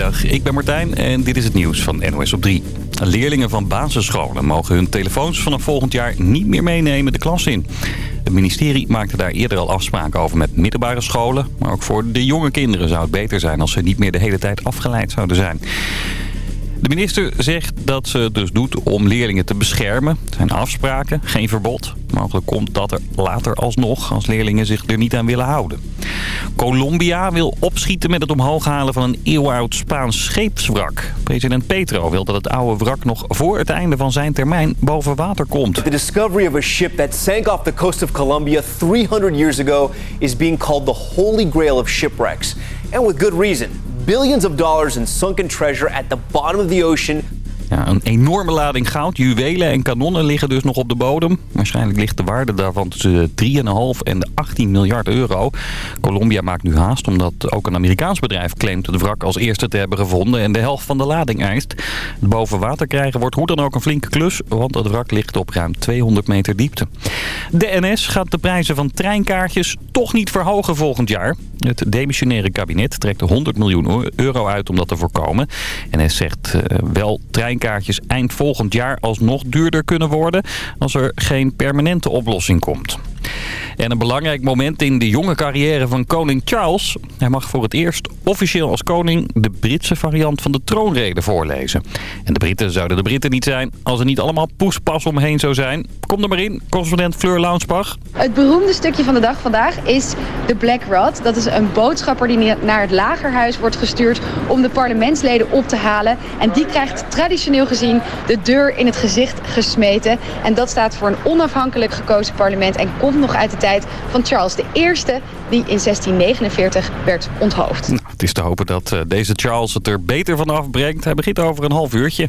Goedemiddag, ik ben Martijn en dit is het nieuws van NOS op 3. Leerlingen van basisscholen mogen hun telefoons vanaf volgend jaar niet meer meenemen de klas in. Het ministerie maakte daar eerder al afspraken over met middelbare scholen. Maar ook voor de jonge kinderen zou het beter zijn als ze niet meer de hele tijd afgeleid zouden zijn. De minister zegt dat ze het dus doet om leerlingen te beschermen. Het zijn afspraken, geen verbod. Mogelijk komt dat er later alsnog als leerlingen zich er niet aan willen houden. Colombia wil opschieten met het omhoog halen van een eeuwoud Spaans scheepswrak. President Petro wil dat het oude wrak nog voor het einde van zijn termijn boven water komt. The discovery of a ship that sank off the coast of Colombia 300 years ago is being called the holy grail of shipwrecks. And with good reason. Billions of dollars in sunken treasure at the bottom of the ocean ja, een enorme lading goud, juwelen en kanonnen liggen dus nog op de bodem. Waarschijnlijk ligt de waarde daarvan tussen 3,5 en de 18 miljard euro. Colombia maakt nu haast omdat ook een Amerikaans bedrijf claimt het wrak als eerste te hebben gevonden en de helft van de lading eist. Het boven water krijgen wordt hoe dan ook een flinke klus, want het wrak ligt op ruim 200 meter diepte. De NS gaat de prijzen van treinkaartjes toch niet verhogen volgend jaar. Het demissionaire kabinet trekt 100 miljoen euro uit om dat te voorkomen. NS zegt uh, wel treinkaartjes eind volgend jaar alsnog duurder kunnen worden... als er geen permanente oplossing komt. En een belangrijk moment in de jonge carrière van koning Charles. Hij mag voor het eerst officieel als koning de Britse variant van de troonrede voorlezen. En de Britten zouden de Britten niet zijn als er niet allemaal poespas omheen zou zijn. Kom er maar in, correspondent Fleur Launsbach. Het beroemde stukje van de dag vandaag is de Black Rod. Dat is een boodschapper die naar het lagerhuis wordt gestuurd om de parlementsleden op te halen. En die krijgt traditioneel gezien de deur in het gezicht gesmeten. En dat staat voor een onafhankelijk gekozen parlement en komt nog uit de tijd van Charles I, die in 1649 werd onthoofd. Nou, het is te hopen dat eh, deze Charles het er beter van afbrengt. Hij begint over een half uurtje.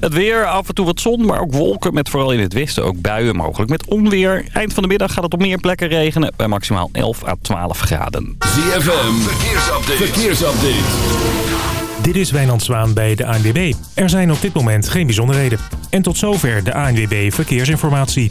Het weer, af en toe wat zon, maar ook wolken met vooral in het westen ook buien mogelijk met onweer. Eind van de middag gaat het op meer plekken regenen bij maximaal 11 à 12 graden. ZFM, verkeersupdate. verkeersupdate. Dit is Wijnand Zwaan bij de ANWB. Er zijn op dit moment geen bijzonderheden. En tot zover de ANWB Verkeersinformatie.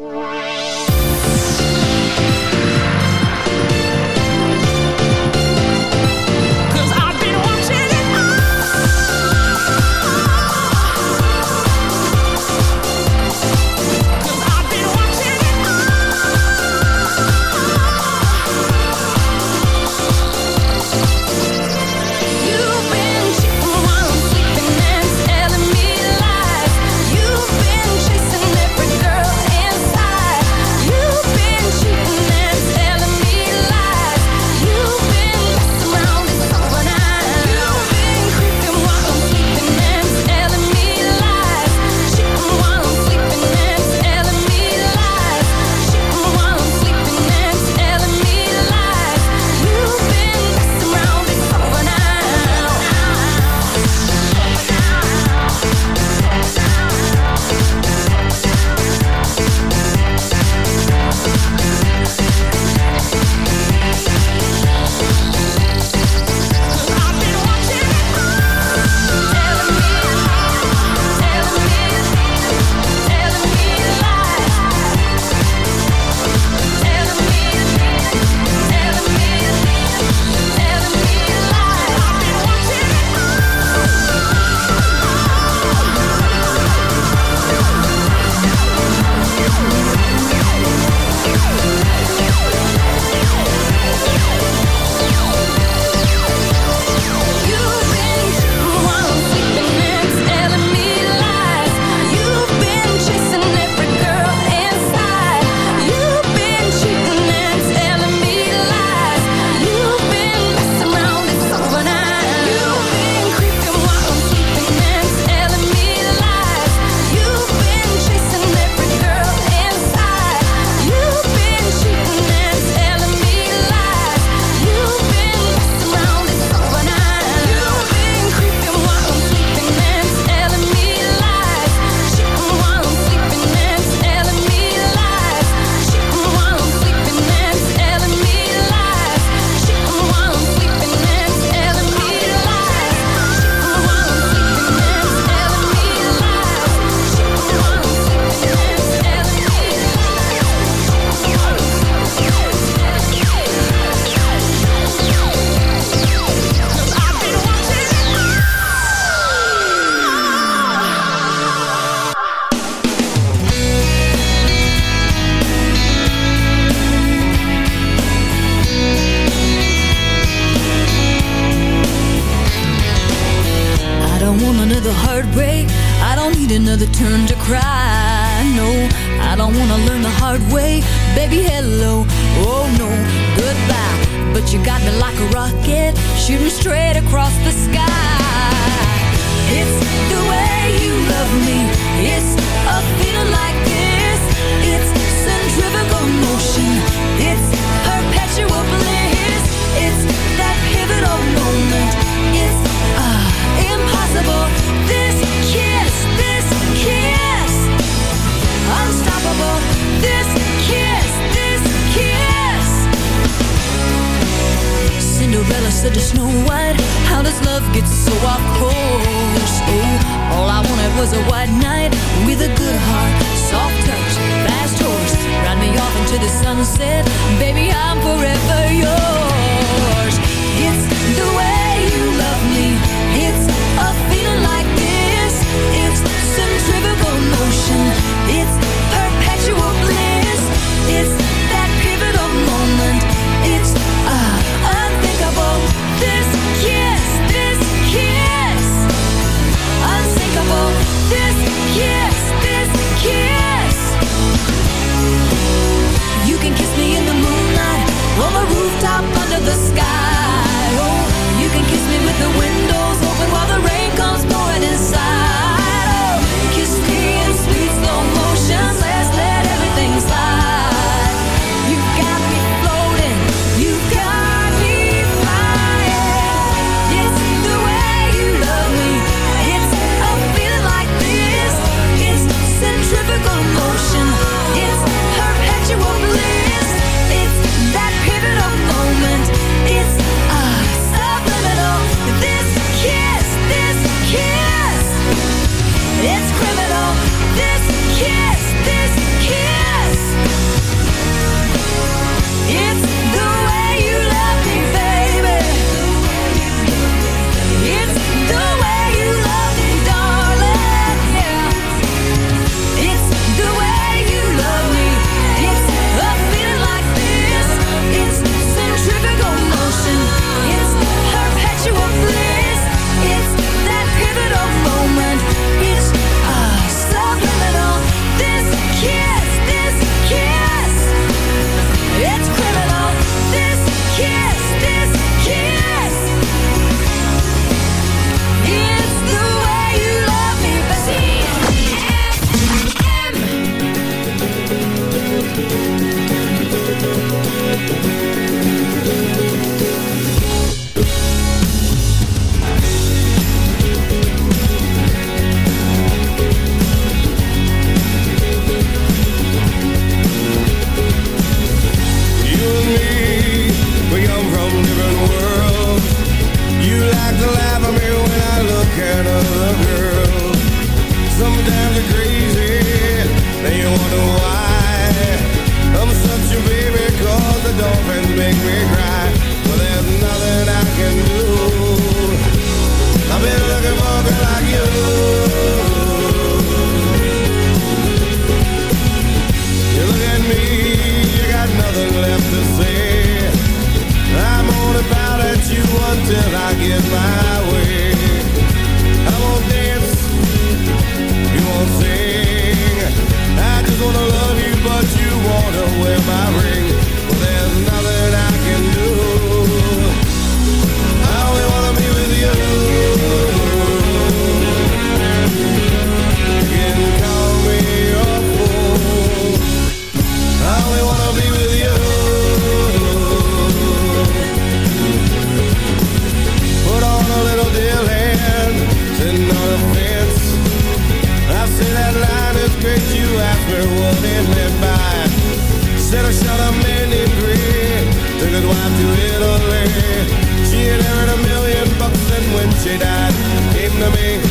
When she died, came me.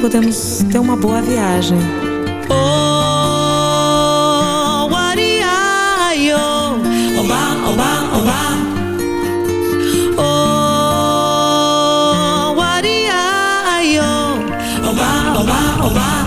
Podemos ter uma boa viagem. Oh, wariayo, oba, oba, oba. Oh, wariayo, oba, oba, oba.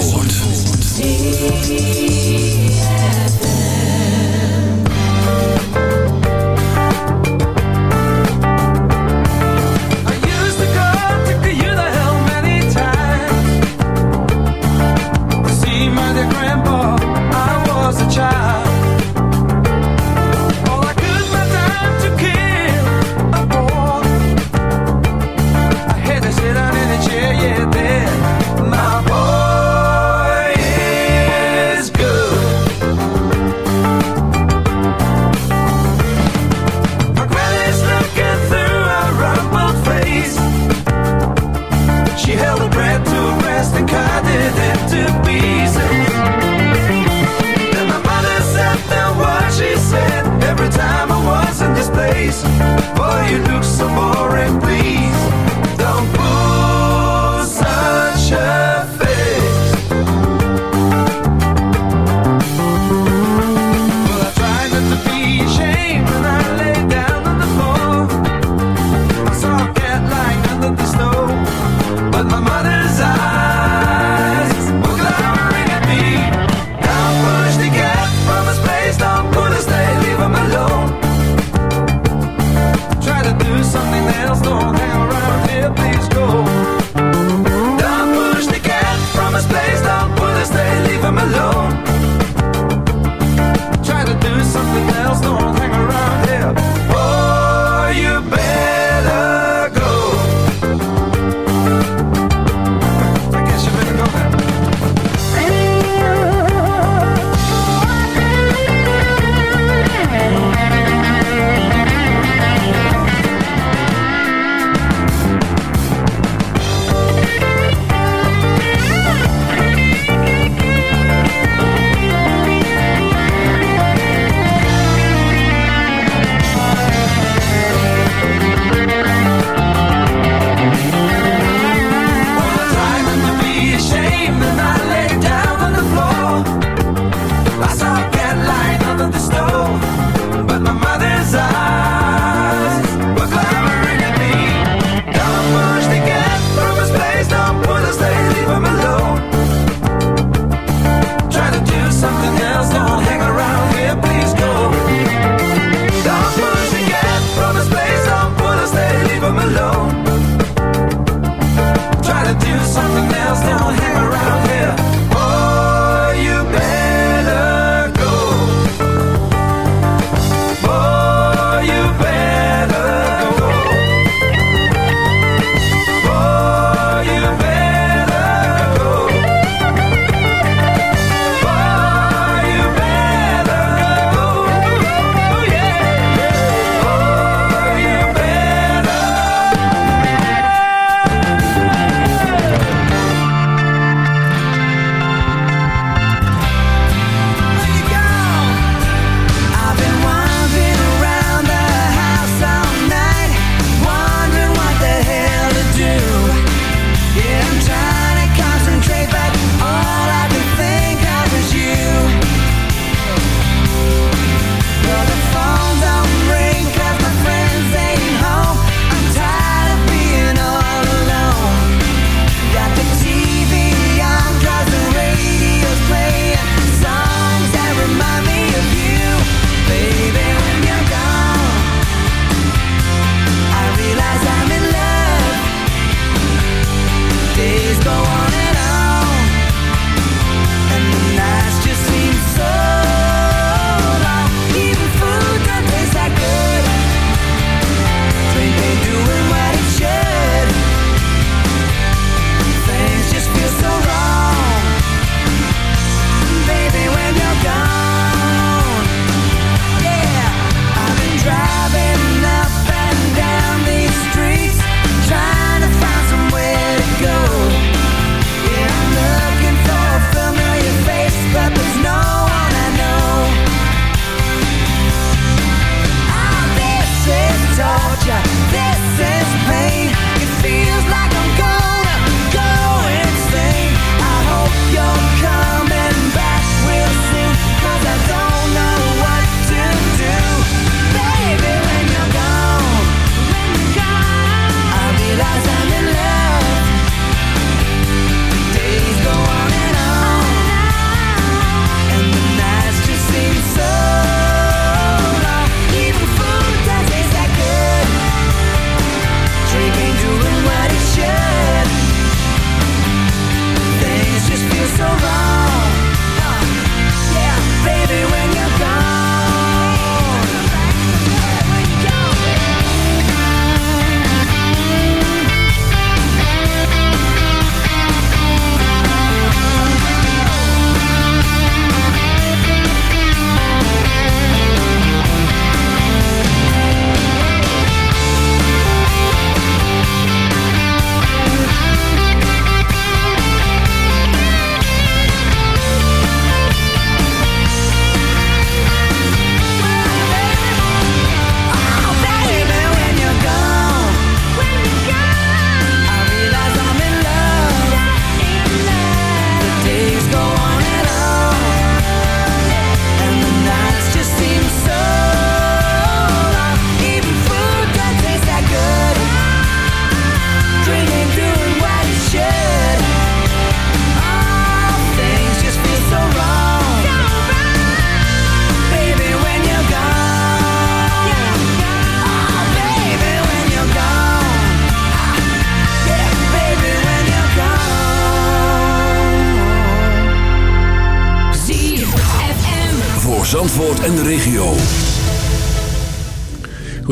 Zandvoort.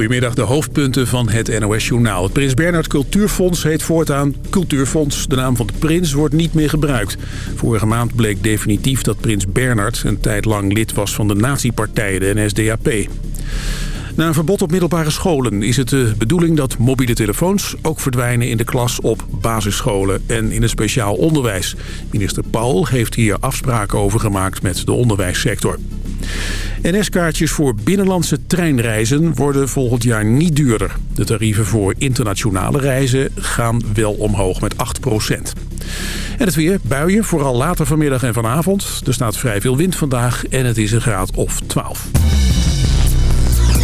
Goedemiddag, de hoofdpunten van het NOS-journaal. Het Prins Bernhard Cultuurfonds heet voortaan Cultuurfonds. De naam van de prins wordt niet meer gebruikt. Vorige maand bleek definitief dat prins Bernhard een tijd lang lid was van de nazi-partijen, de NSDAP. Na een verbod op middelbare scholen is het de bedoeling dat mobiele telefoons ook verdwijnen in de klas op basisscholen en in het speciaal onderwijs. Minister Paul heeft hier afspraken over gemaakt met de onderwijssector. NS-kaartjes voor binnenlandse treinreizen worden volgend jaar niet duurder. De tarieven voor internationale reizen gaan wel omhoog met 8 En het weer, buien, vooral later vanmiddag en vanavond. Er staat vrij veel wind vandaag en het is een graad of 12.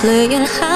playing high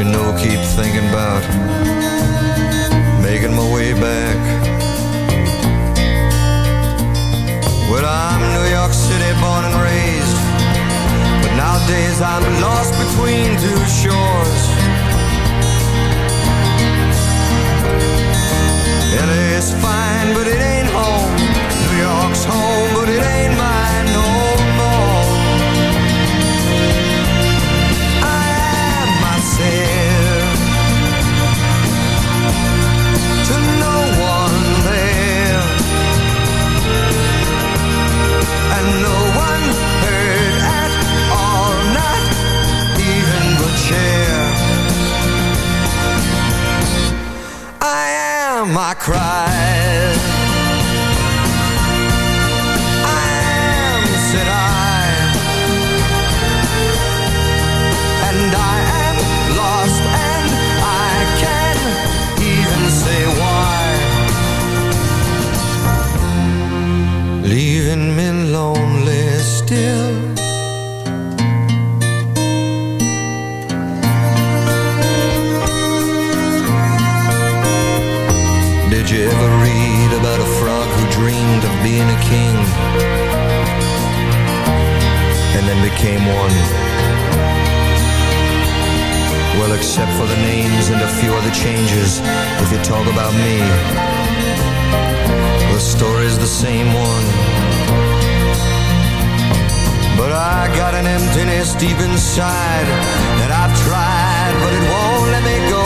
You know, keep thinking changes if you talk about me. The story's the same one. But I got an emptiness deep inside that I've tried, but it won't let me go.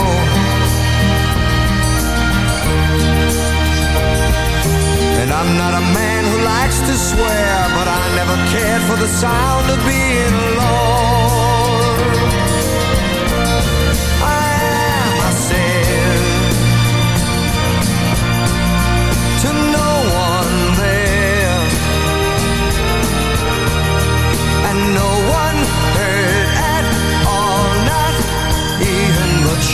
And I'm not a man who likes to swear, but I never cared for the sound of being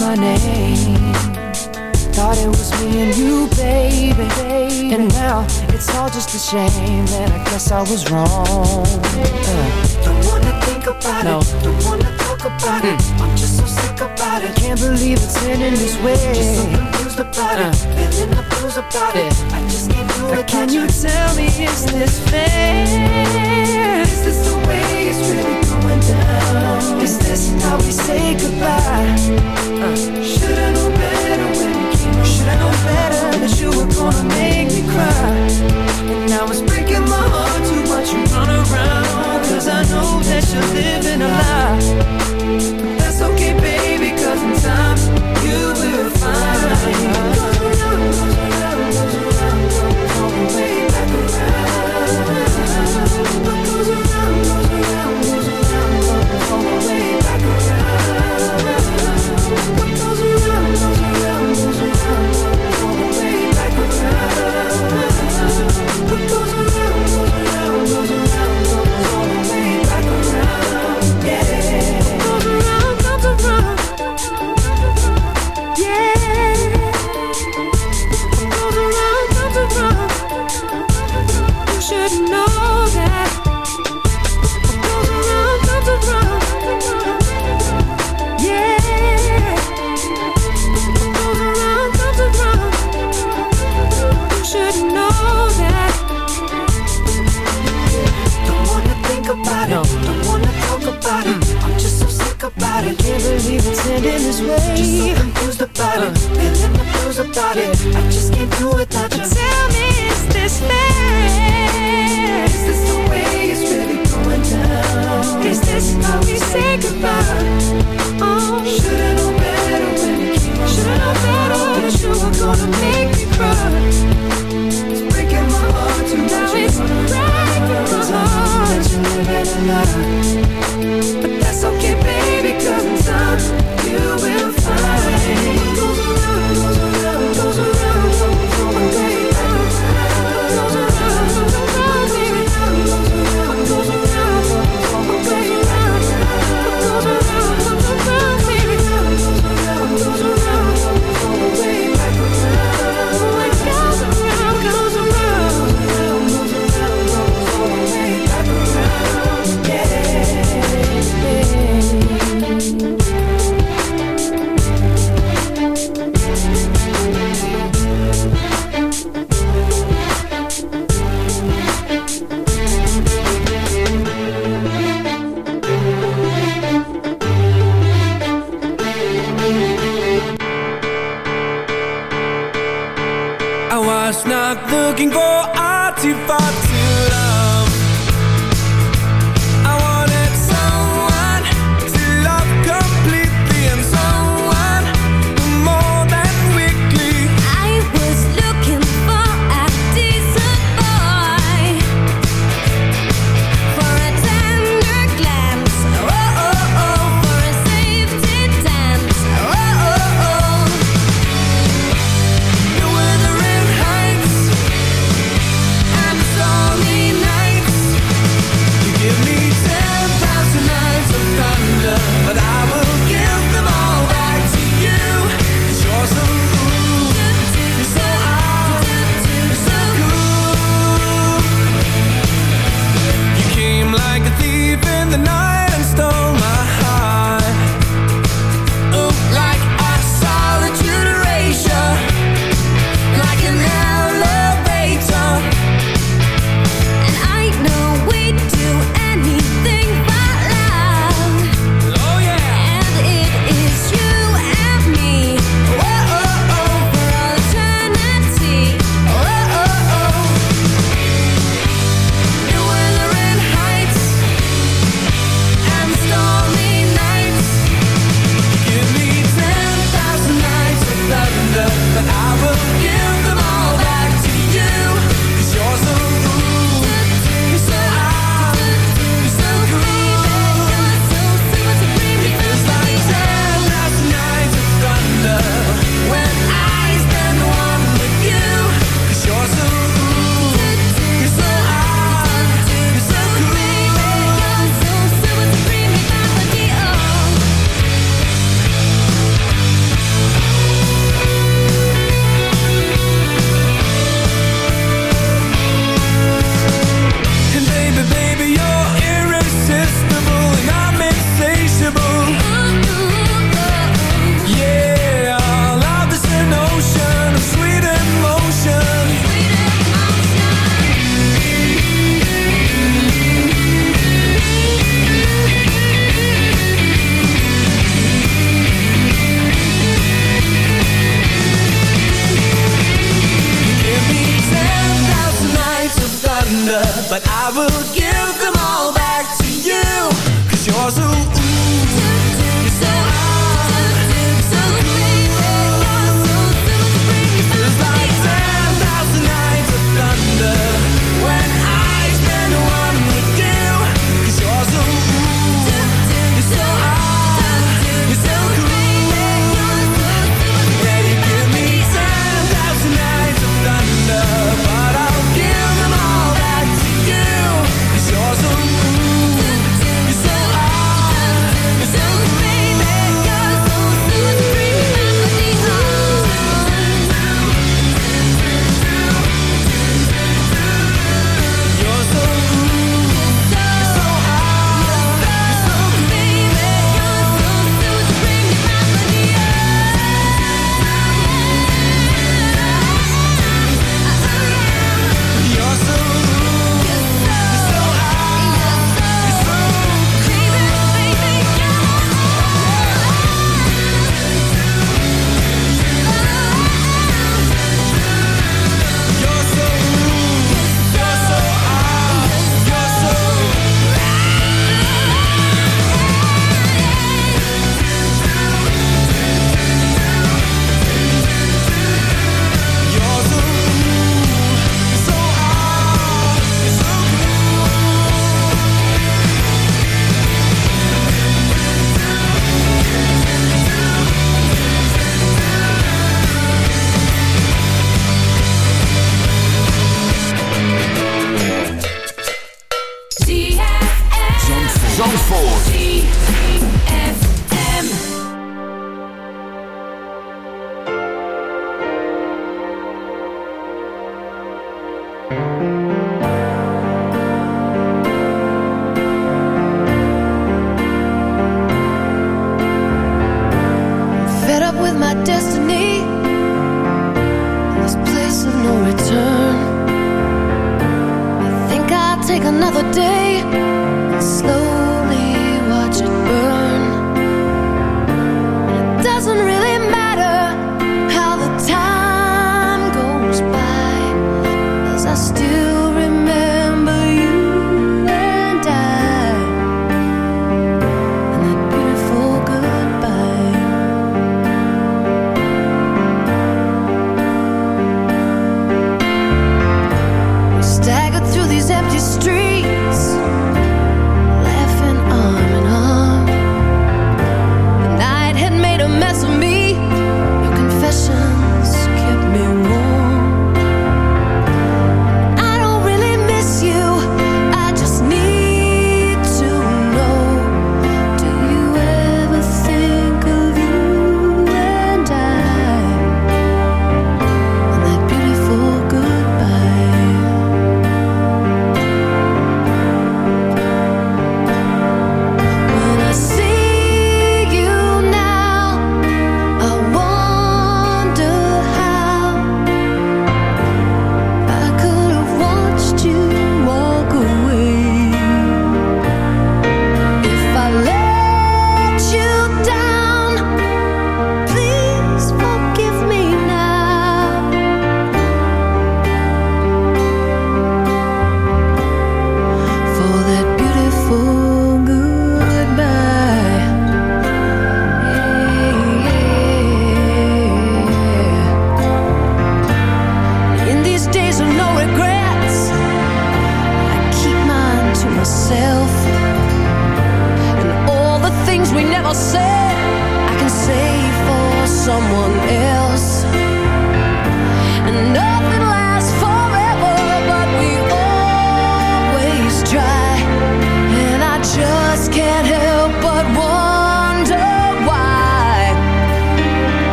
my name Thought it was me and you, baby, baby. And now it's all just a shame And I guess I was wrong uh. Don't wanna think about no. it Don't wanna talk about mm. it hmm. I'm just so sick about it Can't believe it's ending this way Just so confused about uh. it Feeling the blues about yeah. it I just can't do it Can you it. tell me, is this fair? Is this the way it's really going down? Is this how we say goodbye? Should've known better when came. Should've known better that you were gonna make me cry. And breaking my heart you run I know that you're living a lie. was not looking for artifacts.